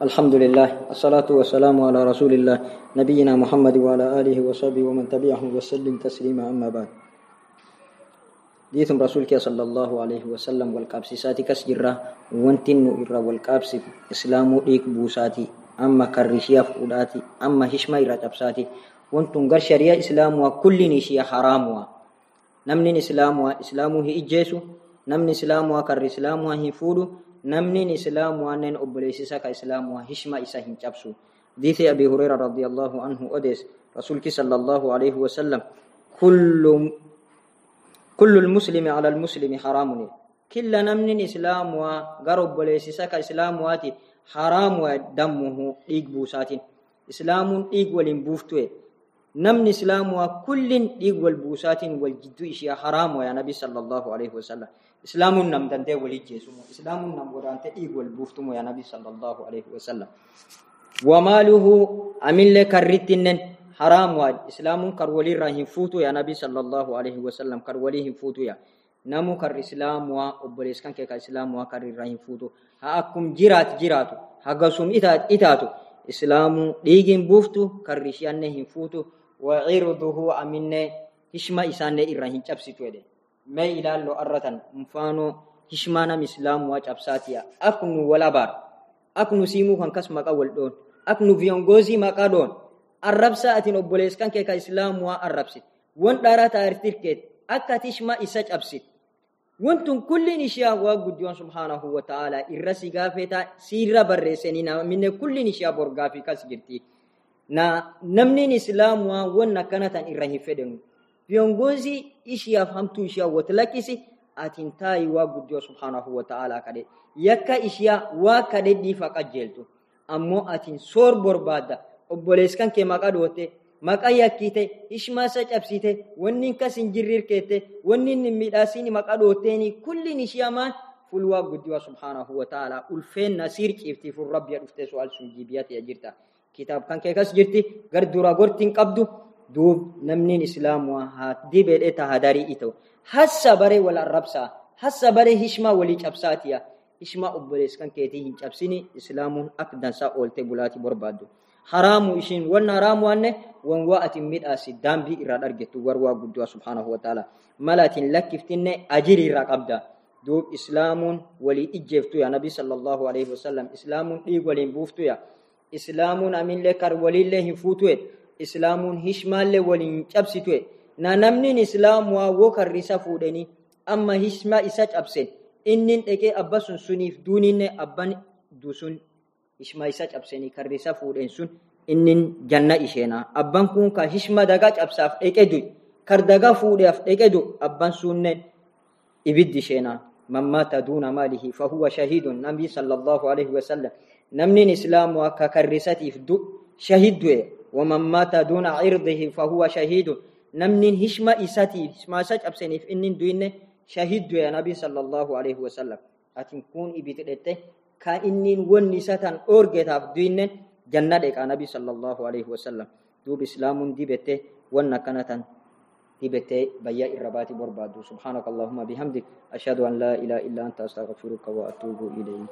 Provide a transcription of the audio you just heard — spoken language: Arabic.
الحمد لله الصلاة والسلام على رسول الله نبينا محمد وعلى آله وصحبه ومن تبعه وسلم تسليما أما بعد ديتم رسولك صلى الله عليه وسلم والقابسيساتي كسجرة وانتن إرى والقابس إسلام إيك بوساتي أما كرشيا فؤلاتي أما هشما إرى تبساتي وانتن غر شريع إسلام وكل نشيا حرام نمن إسلام وإسلامه إجيسو نمن إسلام وكر إسلام وهي فودو نمنين إسلام وانين أبليسيسا كإسلام وهشما إسا هنجبسو ديث أبي هريرة رضي الله عنه أدس رسولك صلى الله عليه وسلم كل كل المسلم على المسلم حرام كل نمنين إسلام وغرب بليسيسا كإسلام واتي حرام ودمه إيق بوسات إسلام إيق ولنبوفتوه نمن إسلام وكل إيق والبوسات والجدو إشياء حرام يا نبي صلى الله عليه وسلم islaamuun nam dandee walii jeesumu islaamuun nam godaante dhiig wal buuftumu yaa nabi sallallahu alaihi wasallam wamaaluhu amillee karrittinnen haraam waa islaamuun kar waliirraa hin fuutu yaa nabi sallallahu alaihi wasallam kar walii hin fuutu yaa namu kar islaamuwaa obbolees kan kee ka islaamuwaa kar irraa hin fuutu ha akkum jiraat jiraatu hagasum itaatu islaamuu dhiigin buuftu kar ishiyanne hin fuutu wa cirduhu aminne hishma isaanne irraa hin cabsitu jedhe mee ilaallo arratan mfaanoo hishmaanam islaamuwaa cabsaatiya ak nu wal abaar ak nu siimuu kan kas maqa wal dhoon ak nu viyongoozii maqaa dhoon arrabsa atin obbolees kan kee ka islaamuwaa arrabsit won dharaa taartirkeet akka ati hishma isa cabsit wantun kullin ishiyaa waa guddiyoon subhaanahu wa ta'aalaa irra si gaafetaa siirra na namnin islaamuwaa won akkanatan irra hin fedhenu viongozi ishiyaaf hamtuu ishiyaa watlakisi atin taayi waa guddiyo subhaanahu wa ta'aalaa kadhe yakka ishiyaa waa kadhe dhiifa qajeeltu ammoo atin soor borbaadda obboleeskan kee maqa dhoote maqa yakkite ishmaasa cabsite wanni kas hin jirrirkeette wanni hin midhaasini maqa dhooteeni kullin ishiyaa maan subhaanahu wa ta'aalaa ulfeen nasiir ciifti fur rabbiya dhufte su'aal sun jiibiyati jirta kitaab kan kee kas jirti gar dura gortiin qabdu دوب نمنين إسلام وها دي بيد هداري إتو حسا بري ولا ربسا حسا بري هشما ولي جبساتيا هشما أبوليس كان كيتي هن جبسيني إسلام أكدن سا أولتي بلاتي بربادو حرام إشين ون حرام وانه ون وقت ميد أسي دامبي إراد أرجتو وروا قدوا سبحانه وتعالى ملاتين لكفتين أجري رقبدا دوب إسلام ولي إجفتو يا نبي صلى الله عليه وسلم إسلام إيق ولي بوفتو يا إسلام أمين لكر ولي الله فوتوه islaamuun hishmaallee waliin cabsitue na namnin islaamuwaa wo karrisa fuudhanii amma hishma isa cabsen innin dhaqee abba sun suniif duuninne abban dusun hishma isa cabsanii karrisa fuudhen sun innin janna isheena abban kun ka hishma daga cabsaaf dhaqe duy kar daga fuudheaf dhaqe du abban sunnen ibiddi isheena man maata duuna maalihi fahuwa shahiidun nabii sallallahu alaihi wasallam namnin islaamuwaa ka karrisatiif du shahid du'e ومن مات دون عرضه فهو شهيد نمن هشما إساتي هشما ساج أبسني في إنن دوين شهيد يا نبي صلى الله عليه وسلم أتن كون إبتدته كإنن ون نساتن أورجت أف دوين جنة ديك نبي صلى الله عليه وسلم دوب إسلام ديبته ون كانتن ديبته بيا إرباتي بربادو سبحانك اللهم بحمدك أشهد أن لا إله إلا أنت أستغفرك وأتوب إليك